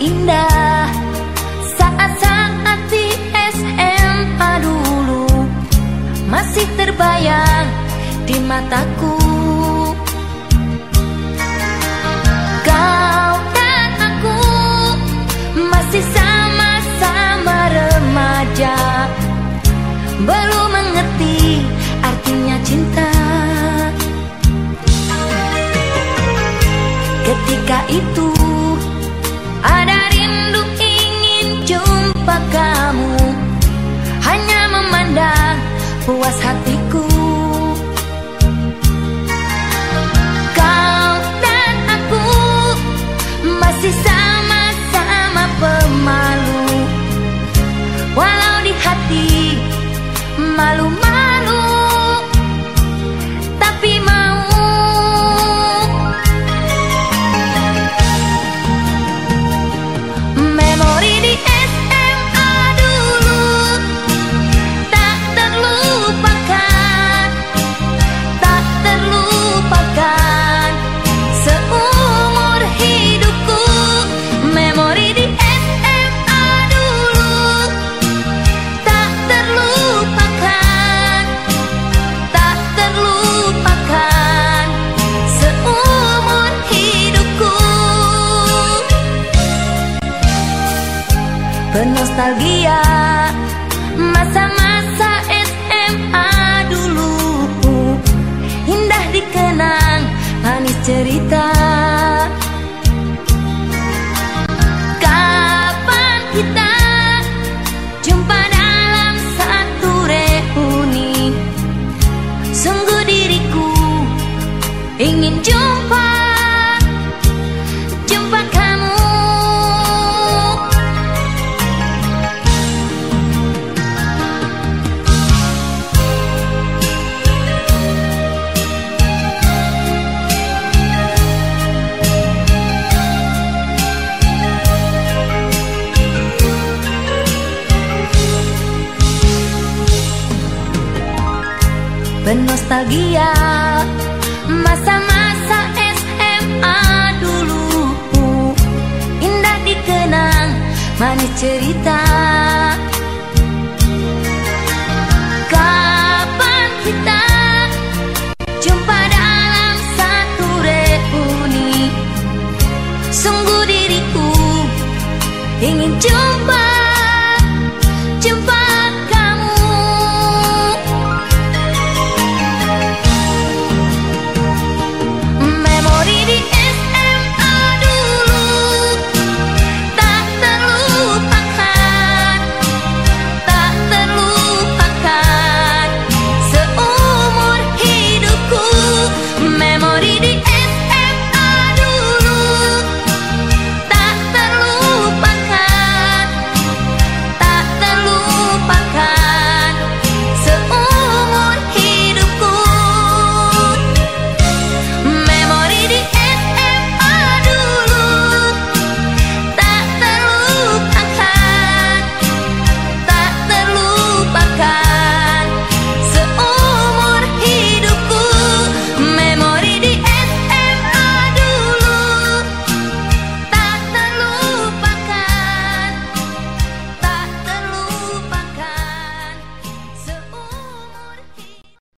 Indah. Saat-saat di SMA dulu Masih terbayang di mataku malu-malu Bernostalgia. Masa-masa SMA dulu. Indah dikenang Manis cerita. Kapan kita Jumpa dalam satu reuni? Sungguh diriku Ingin jumpa Bernostalgia. Masa-masa SMA dulu Indah dikenang Manis cerita. Kapan kita Jumpa dalam satu reuni? Sungguh diriku Ingin jumpa